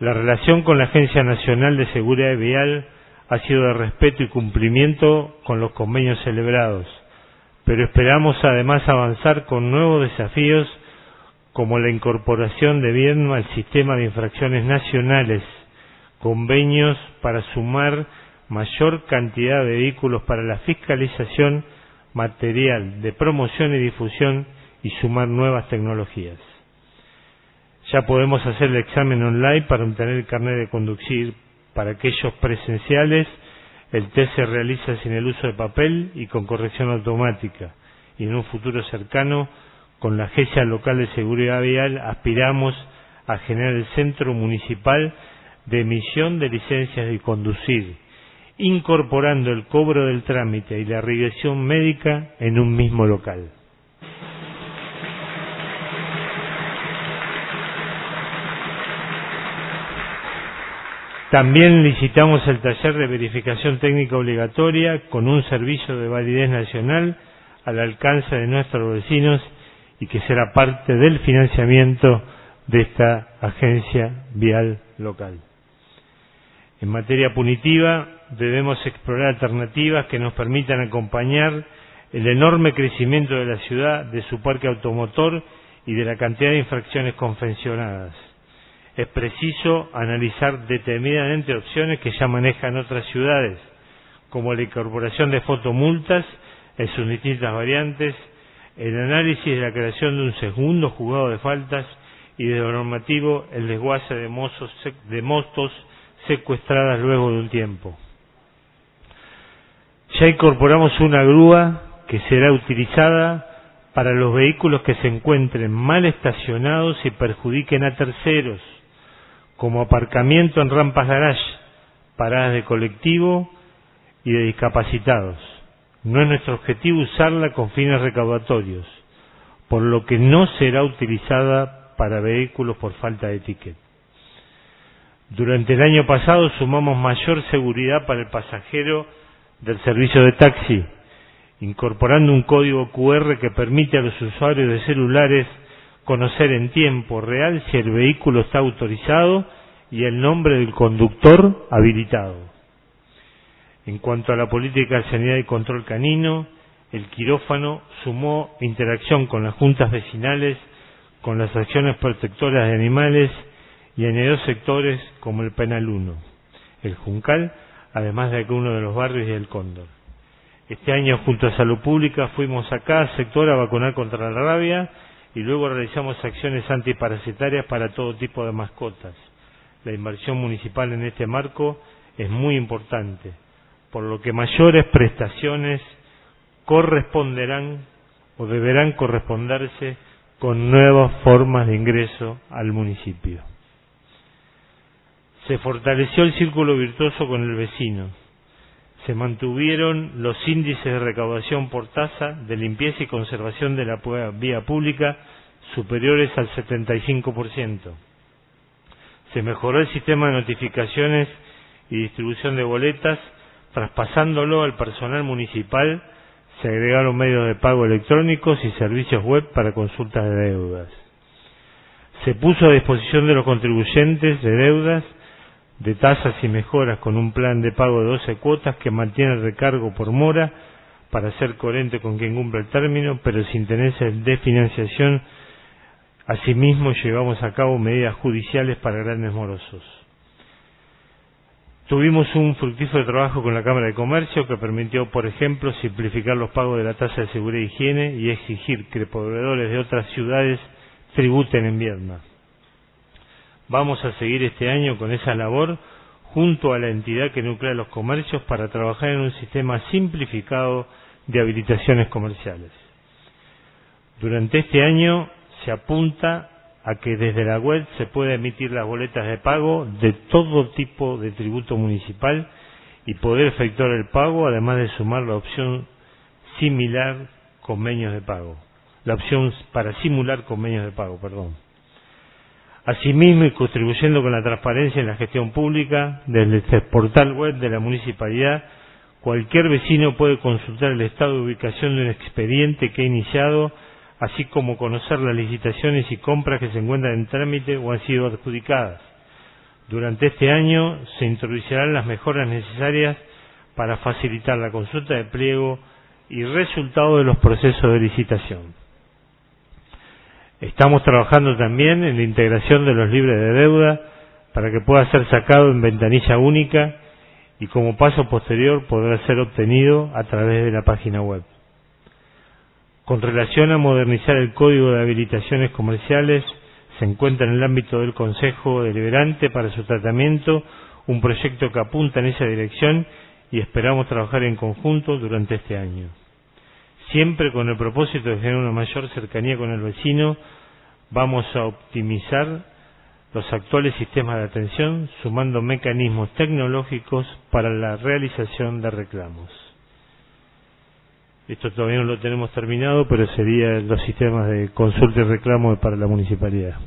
La relación con la Agencia Nacional de Seguridad Vial ha sido de respeto y cumplimiento con los convenios celebrados, pero esperamos además avanzar con nuevos desafíos como la incorporación de bien al sistema de infracciones nacionales, convenios para sumar mayor cantidad de vehículos para la fiscalización material de promoción y difusión y sumar nuevas tecnologías. Ya podemos hacer el examen online para obtener el carnet de conducir. Para aquellos presenciales, el test se realiza sin el uso de papel y con corrección automática. Y en un futuro cercano, con la Agencia Local de Seguridad Vial, aspiramos a generar el Centro Municipal de Emisión de Licencias de Conducir, incorporando el cobro del trámite y la regresión médica en un mismo local. También licitamos el taller de verificación técnica obligatoria con un servicio de validez nacional al alcance de nuestros vecinos y que será parte del financiamiento de esta agencia vial local. En materia punitiva, debemos explorar alternativas que nos permitan acompañar el enorme crecimiento de la ciudad, de su parque automotor y de la cantidad de infracciones confeccionadas. Es preciso analizar determinadamente opciones que ya manejan otras ciudades, como la incorporación de fotomultas en sus distintas variantes, el análisis de la creación de un segundo juzgado de faltas y de lo normativo el desguace de, mozos, de motos secuestradas luego de un tiempo. Ya incorporamos una grúa que será utilizada para los vehículos que se encuentren mal estacionados y perjudiquen a terceros, como aparcamiento en rampas garage, paradas de colectivo y de discapacitados. No es nuestro objetivo usarla con fines recaudatorios, por lo que no será utilizada para vehículos por falta de ticket. Durante el año pasado sumamos mayor seguridad para el pasajero del servicio de taxi, incorporando un código QR que permite a los usuarios de celulares conocer en tiempo real si el vehículo está autorizado y el nombre del conductor habilitado. En cuanto a la política de sanidad y control canino, el quirófano sumó interacción con las juntas vecinales, con las acciones protectoras de animales y añadió sectores como el Penal 1, el Juncal además de algunos de los barrios y el Cóndor. Este año, junto a Salud Pública, fuimos a cada sector a vacunar contra la rabia y luego realizamos acciones antiparasitarias para todo tipo de mascotas. La inversión municipal en este marco es muy importante, por lo que mayores prestaciones corresponderán o deberán corresponderse con nuevas formas de ingreso al municipio. Se fortaleció el círculo virtuoso con el vecino. Se mantuvieron los índices de recaudación por tasa de limpieza y conservación de la vía pública superiores al 75%. Se mejoró el sistema de notificaciones y distribución de boletas, traspasándolo al personal municipal se agregaron medios de pago electrónicos y servicios web para consultas de deudas. Se puso a disposición de los contribuyentes de deudas de tasas y mejoras con un plan de pago de 12 cuotas que mantiene el recargo por mora para ser coherente con quien cumple el término, pero sin tener de financiación. Asimismo, llevamos a cabo medidas judiciales para grandes morosos. Tuvimos un fructífero trabajo con la Cámara de Comercio que permitió, por ejemplo, simplificar los pagos de la tasa de seguridad e higiene y exigir que proveedores de otras ciudades tributen en Vietnam. Vamos a seguir este año con esa labor junto a la entidad que nuclea los comercios para trabajar en un sistema simplificado de habilitaciones comerciales. Durante este año se apunta a que desde la web se pueda emitir las boletas de pago de todo tipo de tributo municipal y poder efectuar el pago, además de sumar la opción similar convenios de pago. La opción para simular convenios de pago, perdón. Asimismo, y contribuyendo con la transparencia en la gestión pública, desde este portal web de la municipalidad, cualquier vecino puede consultar el estado de ubicación de un expediente que ha iniciado así como conocer las licitaciones y compras que se encuentran en trámite o han sido adjudicadas. Durante este año se introducirán las mejoras necesarias para facilitar la consulta de pliego y resultado de los procesos de licitación. Estamos trabajando también en la integración de los libres de deuda para que pueda ser sacado en ventanilla única y como paso posterior podrá ser obtenido a través de la página web. Con relación a modernizar el Código de Habilitaciones Comerciales, se encuentra en el ámbito del Consejo Deliberante para su tratamiento un proyecto que apunta en esa dirección y esperamos trabajar en conjunto durante este año. Siempre con el propósito de generar una mayor cercanía con el vecino, vamos a optimizar los actuales sistemas de atención sumando mecanismos tecnológicos para la realización de reclamos. Esto todavía no lo tenemos terminado, pero serían los sistemas de consulta y reclamo para la municipalidad.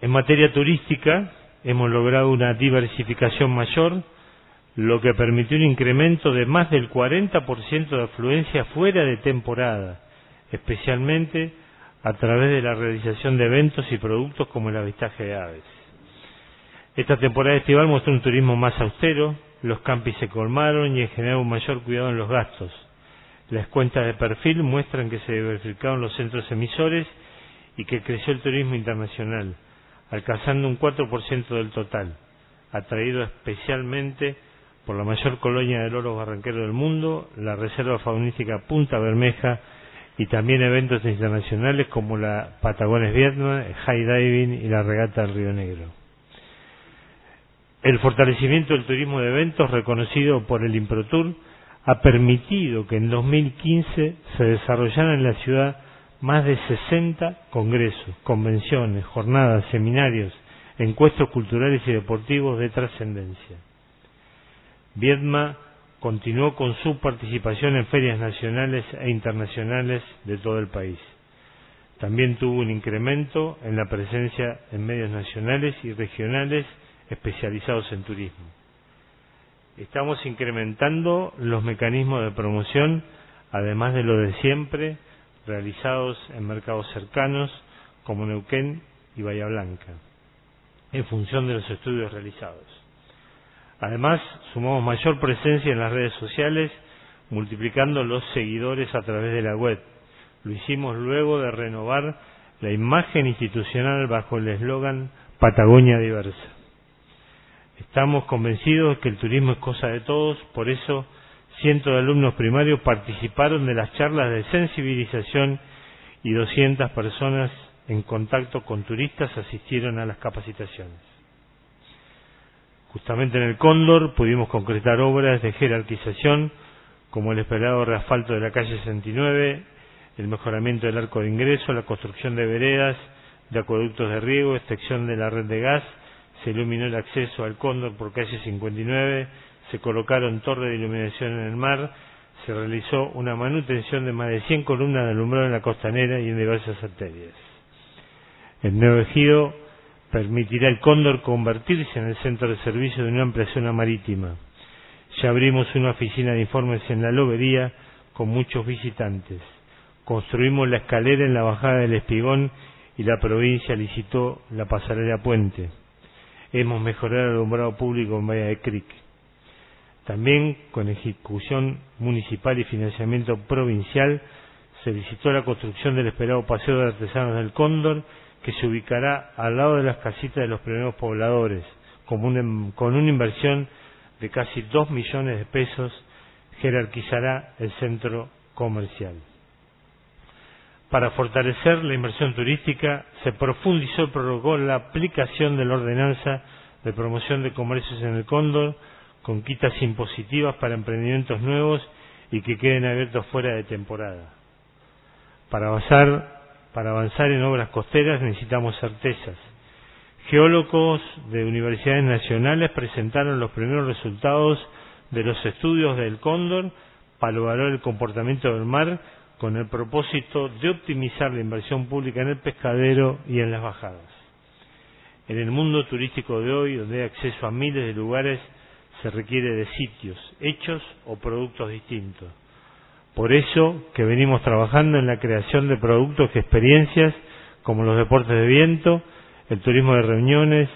En materia turística, hemos logrado una diversificación mayor, lo que permitió un incremento de más del 40% de afluencia fuera de temporada, especialmente a través de la realización de eventos y productos como el avistaje de aves. Esta temporada estival mostró un turismo más austero, los campis se colmaron y en general un mayor cuidado en los gastos. Las cuentas de perfil muestran que se diversificaron los centros emisores y que creció el turismo internacional, alcanzando un 4% del total, atraído especialmente por la mayor colonia de loros barranqueros del mundo, la Reserva Faunística Punta Bermeja y también eventos internacionales como la Patagones Vietnam, High Diving y la Regata del Río Negro. El fortalecimiento del turismo de eventos reconocido por el Improtur ha permitido que en 2015 se desarrollaran en la ciudad más de 60 congresos, convenciones, jornadas, seminarios, encuentros culturales y deportivos de trascendencia. Viedma continuó con su participación en ferias nacionales e internacionales de todo el país. También tuvo un incremento en la presencia en medios nacionales y regionales especializados en turismo. Estamos incrementando los mecanismos de promoción, además de lo de siempre, realizados en mercados cercanos como Neuquén y Bahía Blanca, en función de los estudios realizados. Además, sumamos mayor presencia en las redes sociales, multiplicando los seguidores a través de la web. Lo hicimos luego de renovar la imagen institucional bajo el eslogan Patagonia Diversa. Estamos convencidos que el turismo es cosa de todos, por eso cientos de alumnos primarios participaron de las charlas de sensibilización y 200 personas en contacto con turistas asistieron a las capacitaciones. Justamente en el Cóndor pudimos concretar obras de jerarquización como el esperado reasfalto de la calle 69, el mejoramiento del arco de ingreso, la construcción de veredas, de acueductos de riego, extensión de la red de gas, se iluminó el acceso al Cóndor por calle 59, se colocaron torres de iluminación en el mar, se realizó una manutención de más de 100 columnas de alumbrado en la costanera y en diversas arterias. El nuevo ejido permitirá al Cóndor convertirse en el centro de servicio de una amplia zona marítima. Ya abrimos una oficina de informes en la lobería con muchos visitantes. Construimos la escalera en la bajada del Espigón y la provincia licitó la pasarela puente. Hemos mejorado el alumbrado público en Bahía de Cric. También, con ejecución municipal y financiamiento provincial, se licitó la construcción del esperado Paseo de Artesanos del Cóndor, que se ubicará al lado de las casitas de los primeros pobladores, con una, inversión de casi dos millones de pesos, jerarquizará el centro comercial. Para fortalecer la inversión turística, se profundizó y prorrogó la aplicación de la ordenanza de promoción de comercios en el Cóndor, con quitas impositivas para emprendimientos nuevos y que queden abiertos fuera de temporada. Para avanzar, para avanzar en obras costeras necesitamos certezas. Geólogos de universidades nacionales presentaron los primeros resultados de los estudios del cóndor para evaluar el comportamiento del mar con el propósito de optimizar la inversión pública en el pescadero y en las bajadas. En el mundo turístico de hoy, donde hay acceso a miles de lugares, se requiere de sitios, hechos o productos distintos. Por eso que venimos trabajando en la creación de productos y experiencias como los deportes de viento, el turismo de reuniones,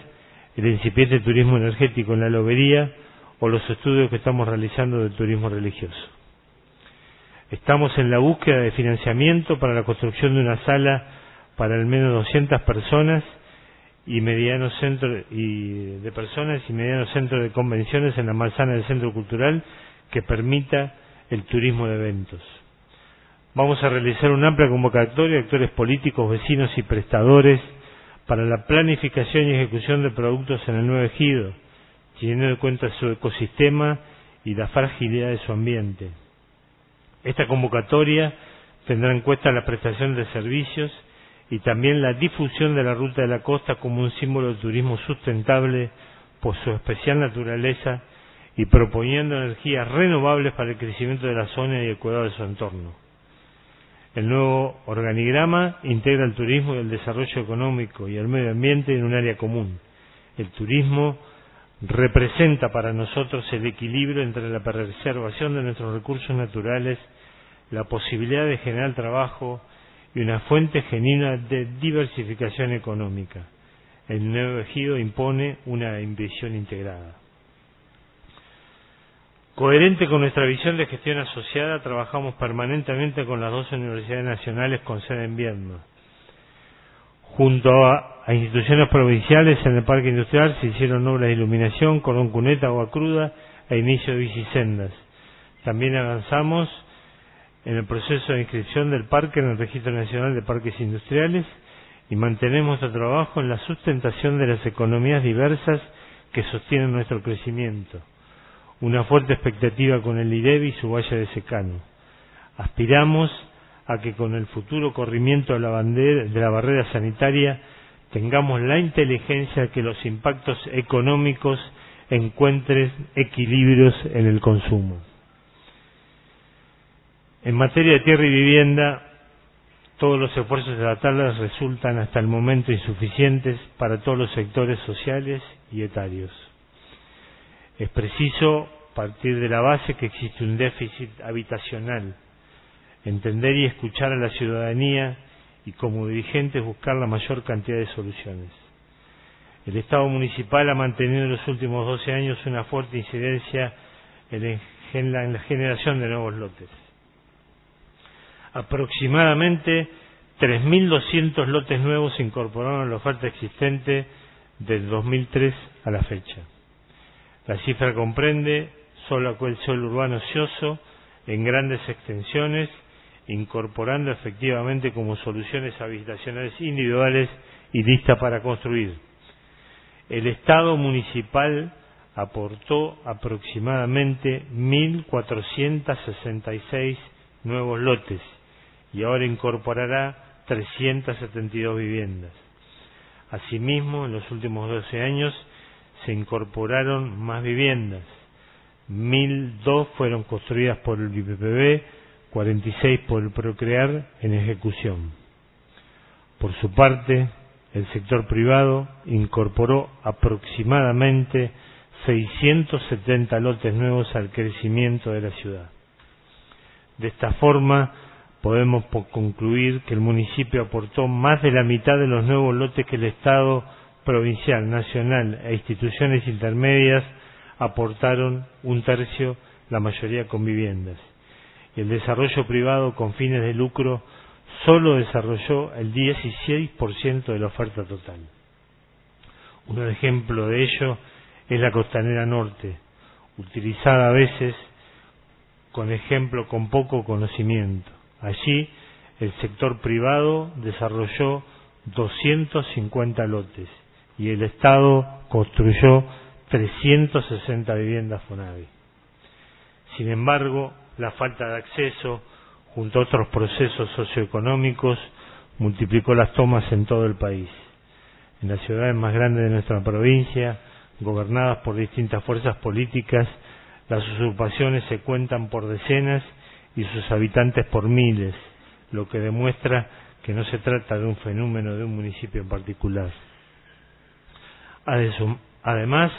el incipiente turismo energético en la lobería o los estudios que estamos realizando del turismo religioso. Estamos en la búsqueda de financiamiento para la construcción de una sala para al menos 200 personas y medianos centros y de personas y medianos centros de convenciones en la manzana del centro cultural que permita el turismo de eventos. Vamos a realizar una amplia convocatoria de actores políticos, vecinos y prestadores para la planificación y ejecución de productos en el nuevo ejido, teniendo en cuenta su ecosistema y la fragilidad de su ambiente. Esta convocatoria tendrá en cuenta la prestación de servicios y también la difusión de la ruta de la costa como un símbolo de turismo sustentable por su especial naturaleza y proponiendo energías renovables para el crecimiento de la zona y el cuidado de su entorno. El nuevo organigrama integra el turismo y el desarrollo económico y el medio ambiente en un área común. El turismo representa para nosotros el equilibrio entre la preservación de nuestros recursos naturales, la posibilidad de generar trabajo y una fuente genuina de diversificación económica. El nuevo ejido impone una inversión integrada. Coherente con nuestra visión de gestión asociada, trabajamos permanentemente con las dos universidades nacionales con sede en Viedma. Junto a, instituciones provinciales en el parque industrial se hicieron obras de iluminación, cordón cuneta, agua cruda e inicio de bicisendas. También avanzamos en el proceso de inscripción del parque en el Registro Nacional de Parques Industriales y mantenemos nuestro trabajo en la sustentación de las economías diversas que sostienen nuestro crecimiento. Una fuerte expectativa con el IDEB y su valle de secano. Aspiramos a que con el futuro corrimiento de la, de la barrera sanitaria tengamos la inteligencia de que los impactos económicos encuentren equilibrios en el consumo. En materia de tierra y vivienda, todos los esfuerzos de la tabla resultan hasta el momento insuficientes para todos los sectores sociales y etarios. Es preciso partir de la base que existe un déficit habitacional, entender y escuchar a la ciudadanía y como dirigentes buscar la mayor cantidad de soluciones. El Estado municipal ha mantenido en los últimos 12 años una fuerte incidencia en la generación de nuevos lotes aproximadamente 3.200 lotes nuevos se incorporaron a la oferta existente del 2003 a la fecha. La cifra comprende solo aquel suelo urbano ocioso en grandes extensiones, incorporando efectivamente como soluciones habitacionales individuales y listas para construir. El Estado municipal aportó aproximadamente 1.466 nuevos lotes y ahora incorporará 372 viviendas. Asimismo, en los últimos 12 años se incorporaron más viviendas. 1.002 fueron construidas por el IPPB, 46 por el Procrear en ejecución. Por su parte, el sector privado incorporó aproximadamente 670 lotes nuevos al crecimiento de la ciudad. De esta forma, podemos concluir que el municipio aportó más de la mitad de los nuevos lotes que el Estado provincial, nacional e instituciones intermedias aportaron un tercio, la mayoría con viviendas. Y el desarrollo privado con fines de lucro solo desarrolló el 16% de la oferta total. Un ejemplo de ello es la costanera norte, utilizada a veces con ejemplo con poco conocimiento. Allí el sector privado desarrolló 250 lotes y el Estado construyó 360 viviendas FONAVI. Sin embargo, la falta de acceso, junto a otros procesos socioeconómicos, multiplicó las tomas en todo el país. En las ciudades más grandes de nuestra provincia, gobernadas por distintas fuerzas políticas, las usurpaciones se cuentan por decenas y sus habitantes por miles, lo que demuestra que no se trata de un fenómeno de un municipio en particular. Además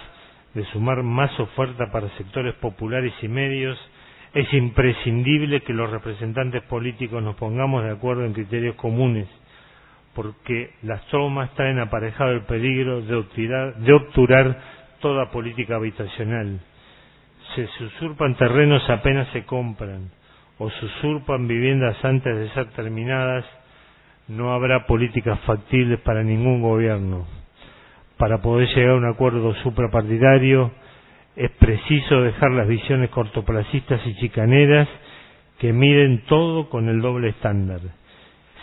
de sumar más oferta para sectores populares y medios, es imprescindible que los representantes políticos nos pongamos de acuerdo en criterios comunes, porque las tomas traen aparejado el peligro de obturar, toda política habitacional. Se usurpan terrenos apenas se compran o se usurpan viviendas antes de ser terminadas, no habrá políticas factibles para ningún gobierno. Para poder llegar a un acuerdo suprapartidario es preciso dejar las visiones cortoplacistas y chicaneras que miden todo con el doble estándar.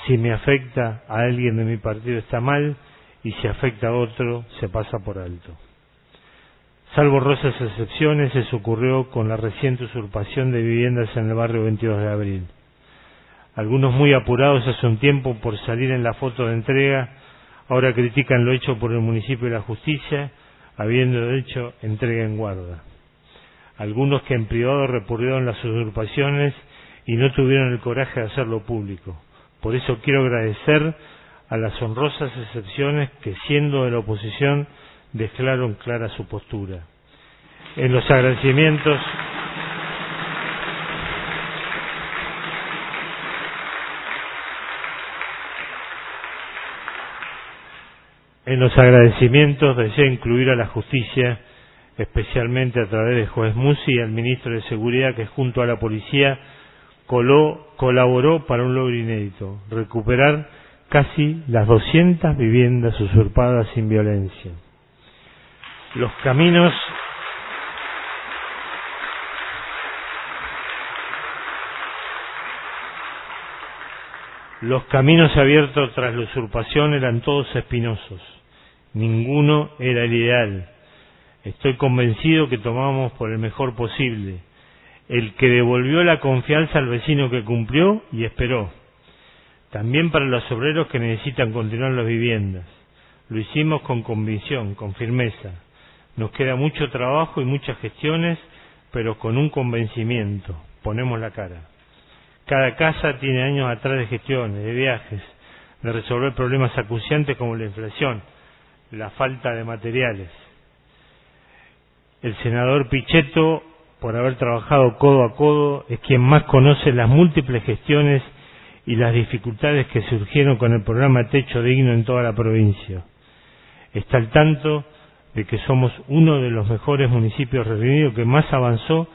Si me afecta a alguien de mi partido está mal y si afecta a otro se pasa por alto. Salvo rosas excepciones, eso ocurrió con la reciente usurpación de viviendas en el barrio 22 de abril. Algunos muy apurados hace un tiempo por salir en la foto de entrega, ahora critican lo hecho por el municipio y la justicia, habiendo hecho entrega en guarda. Algunos que en privado repurrieron las usurpaciones y no tuvieron el coraje de hacerlo público. Por eso quiero agradecer a las honrosas excepciones que, siendo de la oposición, declararon clara su postura. En los agradecimientos En los agradecimientos deseo incluir a la justicia, especialmente a través de juez Musi y al ministro de Seguridad que junto a la policía coló, colaboró para un logro inédito, recuperar casi las 200 viviendas usurpadas sin violencia los caminos Los caminos abiertos tras la usurpación eran todos espinosos. Ninguno era el ideal. Estoy convencido que tomamos por el mejor posible, el que devolvió la confianza al vecino que cumplió y esperó. También para los obreros que necesitan continuar las viviendas. Lo hicimos con convicción, con firmeza. Nos queda mucho trabajo y muchas gestiones, pero con un convencimiento. Ponemos la cara. Cada casa tiene años atrás de gestiones, de viajes, de resolver problemas acuciantes como la inflación, la falta de materiales. El senador Pichetto, por haber trabajado codo a codo, es quien más conoce las múltiples gestiones y las dificultades que surgieron con el programa Techo Digno en toda la provincia. Está al tanto de que somos uno de los mejores municipios reunidos que más avanzó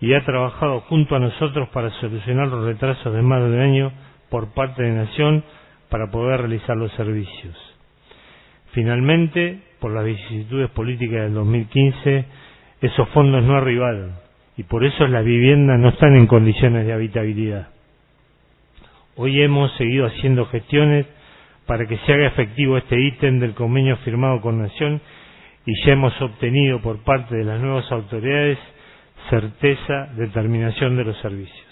y ha trabajado junto a nosotros para solucionar los retrasos de más de un año por parte de Nación para poder realizar los servicios. Finalmente, por las vicisitudes políticas del 2015, esos fondos no arribaron y por eso las viviendas no están en condiciones de habitabilidad. Hoy hemos seguido haciendo gestiones para que se haga efectivo este ítem del convenio firmado con Nación y ya hemos obtenido por parte de las nuevas autoridades certeza de terminación de los servicios.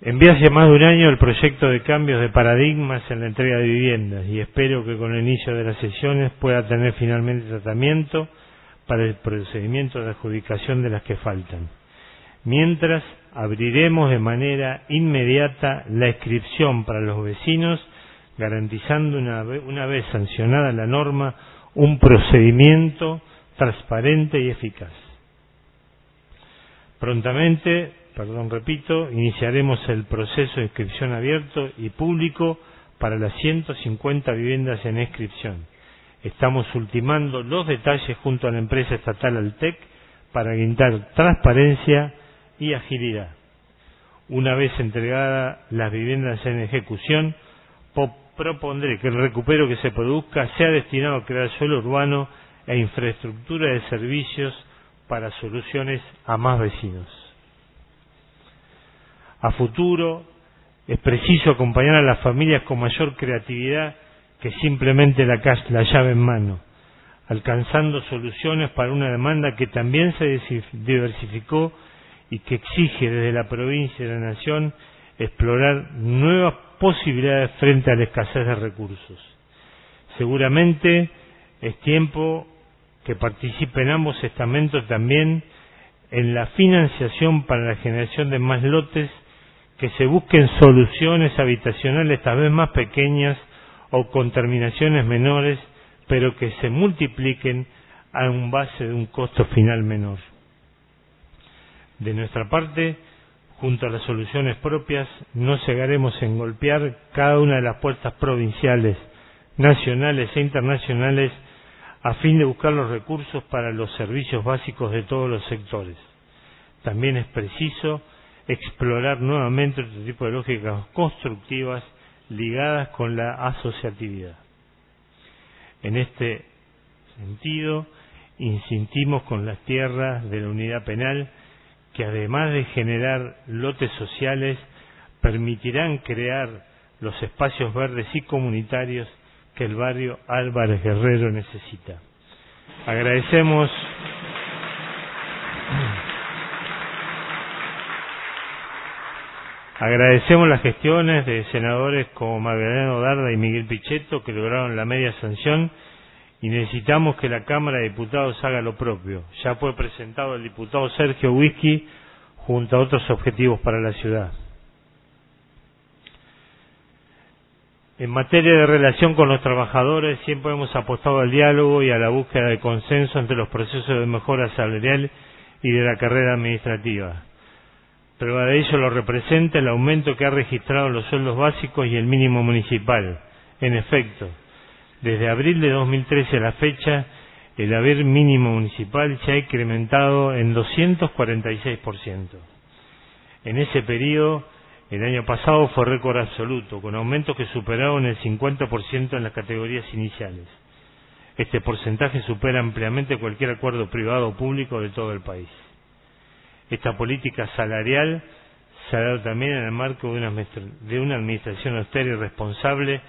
Envié hace más de un año el proyecto de cambios de paradigmas en la entrega de viviendas y espero que con el inicio de las sesiones pueda tener finalmente tratamiento para el procedimiento de adjudicación de las que faltan. Mientras, abriremos de manera inmediata la inscripción para los vecinos, garantizando una, una vez sancionada la norma un procedimiento transparente y eficaz. Prontamente, perdón, repito, iniciaremos el proceso de inscripción abierto y público para las 150 viviendas en inscripción Estamos ultimando los detalles junto a la empresa estatal Altec para guindar transparencia y agilidad. Una vez entregadas las viviendas en ejecución, propondré que el recupero que se produzca sea destinado a crear suelo urbano e infraestructura de servicios para soluciones a más vecinos. A futuro, es preciso acompañar a las familias con mayor creatividad que simplemente la, la llave en mano, alcanzando soluciones para una demanda que también se diversificó y que exige desde la provincia y la nación explorar nuevas posibilidades frente a la escasez de recursos. Seguramente es tiempo que participen ambos estamentos también en la financiación para la generación de más lotes, que se busquen soluciones habitacionales tal vez más pequeñas o con terminaciones menores, pero que se multipliquen a un base de un costo final menor. De nuestra parte, junto a las soluciones propias, no cegaremos en golpear cada una de las puertas provinciales, nacionales e internacionales a fin de buscar los recursos para los servicios básicos de todos los sectores. También es preciso explorar nuevamente otro tipo de lógicas constructivas ligadas con la asociatividad. En este sentido, insistimos con las tierras de la unidad penal que además de generar lotes sociales, permitirán crear los espacios verdes y comunitarios que el barrio Álvarez Guerrero necesita. Agradecemos Agradecemos las gestiones de senadores como Magdaleno Darda y Miguel Pichetto que lograron la media sanción y necesitamos que la Cámara de Diputados haga lo propio. Ya fue presentado el diputado Sergio Whisky junto a otros objetivos para la ciudad. En materia de relación con los trabajadores, siempre hemos apostado al diálogo y a la búsqueda de consenso entre los procesos de mejora salarial y de la carrera administrativa. Prueba de ello lo representa el aumento que ha registrado los sueldos básicos y el mínimo municipal. En efecto, desde abril de 2013 a la fecha, el haber mínimo municipal se ha incrementado en 246%. En ese periodo, el año pasado fue récord absoluto, con aumentos que superaron el 50% en las categorías iniciales. Este porcentaje supera ampliamente cualquier acuerdo privado o público de todo el país. Esta política salarial se ha dado también en el marco de una, de una administración austera y responsable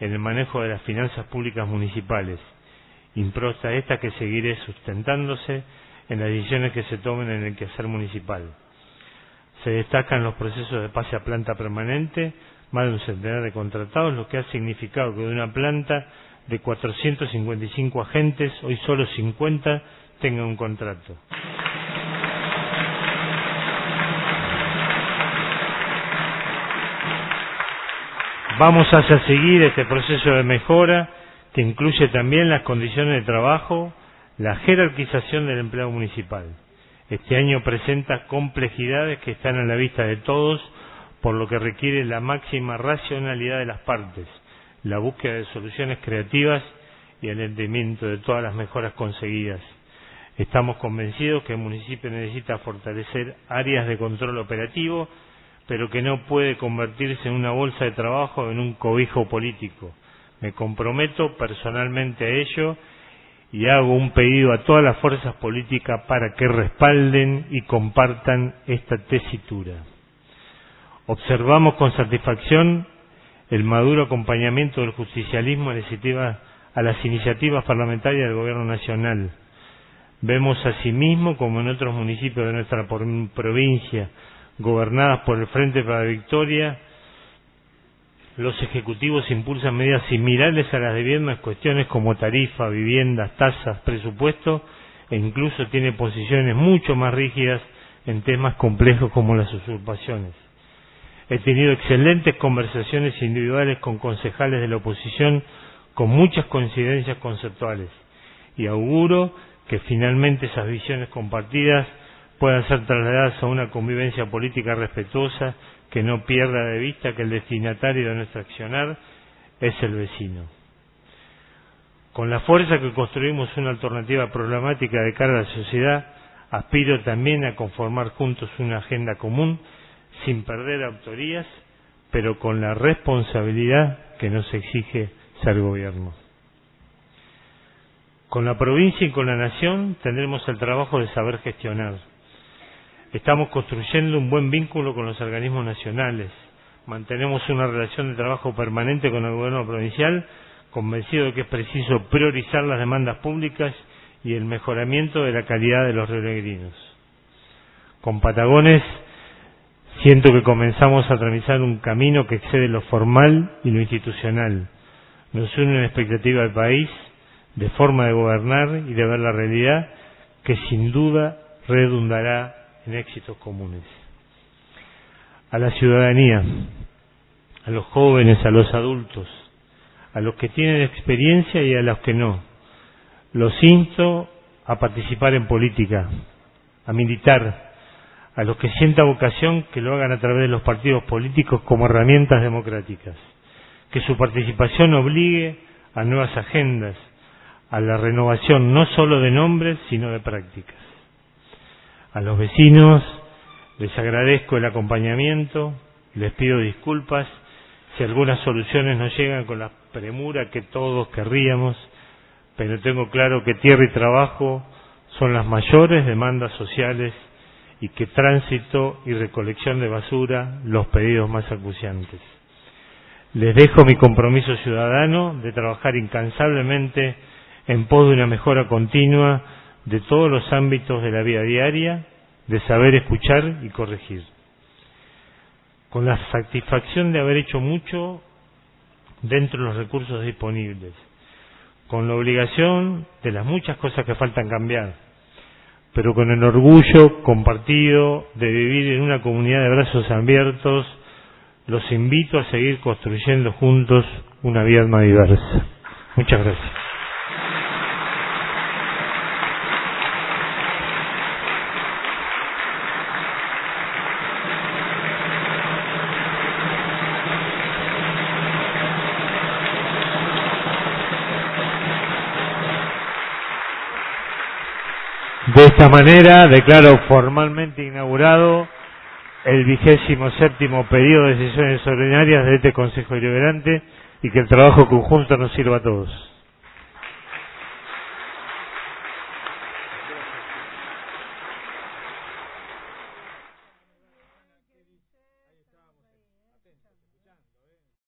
en el manejo de las finanzas públicas municipales. Improsta esta que seguiré sustentándose en las decisiones que se tomen en el quehacer municipal. Se destacan los procesos de pase a planta permanente, más de un centenar de contratados, lo que ha significado que de una planta de 455 agentes, hoy solo 50 tengan un contrato. Vamos a seguir este proceso de mejora que incluye también las condiciones de trabajo, la jerarquización del empleo municipal. Este año presenta complejidades que están a la vista de todos, por lo que requiere la máxima racionalidad de las partes, la búsqueda de soluciones creativas y el entendimiento de todas las mejoras conseguidas. Estamos convencidos que el municipio necesita fortalecer áreas de control operativo pero que no puede convertirse en una bolsa de trabajo o en un cobijo político. Me comprometo personalmente a ello y hago un pedido a todas las fuerzas políticas para que respalden y compartan esta tesitura. Observamos con satisfacción el maduro acompañamiento del justicialismo a las iniciativas parlamentarias del Gobierno Nacional. Vemos asimismo, como en otros municipios de nuestra provincia, gobernadas por el Frente para la Victoria, los ejecutivos impulsan medidas similares a las de viernes, cuestiones como tarifa, viviendas, tasas, presupuesto, e incluso tiene posiciones mucho más rígidas en temas complejos como las usurpaciones. He tenido excelentes conversaciones individuales con concejales de la oposición con muchas coincidencias conceptuales y auguro que finalmente esas visiones compartidas puedan ser trasladadas a una convivencia política respetuosa que no pierda de vista que el destinatario de nuestro accionar es el vecino. Con la fuerza que construimos una alternativa problemática de cara a la sociedad, aspiro también a conformar juntos una agenda común sin perder autorías, pero con la responsabilidad que nos exige ser gobierno. Con la provincia y con la nación tendremos el trabajo de saber gestionar. Estamos construyendo un buen vínculo con los organismos nacionales. Mantenemos una relación de trabajo permanente con el gobierno provincial, convencido de que es preciso priorizar las demandas públicas y el mejoramiento de la calidad de los rionegrinos. Con Patagones Siento que comenzamos a tramitar un camino que excede lo formal y lo institucional. Nos une una expectativa del país, de forma de gobernar y de ver la realidad, que sin duda redundará en éxitos comunes. A la ciudadanía, a los jóvenes, a los adultos, a los que tienen experiencia y a los que no, los insto a participar en política, a militar, a los que sienta vocación que lo hagan a través de los partidos políticos como herramientas democráticas, que su participación obligue a nuevas agendas, a la renovación no solo de nombres, sino de prácticas. A los vecinos les agradezco el acompañamiento, les pido disculpas si algunas soluciones no llegan con la premura que todos querríamos, pero tengo claro que tierra y trabajo son las mayores demandas sociales y que tránsito y recolección de basura los pedidos más acuciantes. Les dejo mi compromiso ciudadano de trabajar incansablemente en pos de una mejora continua de todos los ámbitos de la vida diaria, de saber escuchar y corregir. Con la satisfacción de haber hecho mucho dentro de los recursos disponibles, con la obligación de las muchas cosas que faltan cambiar, pero con el orgullo compartido de vivir en una comunidad de brazos abiertos, los invito a seguir construyendo juntos una vida más diversa. Muchas gracias. De esta manera declaro formalmente inaugurado el vigésimo séptimo periodo de sesiones ordinarias de este Consejo Deliberante y que el trabajo conjunto nos sirva a todos.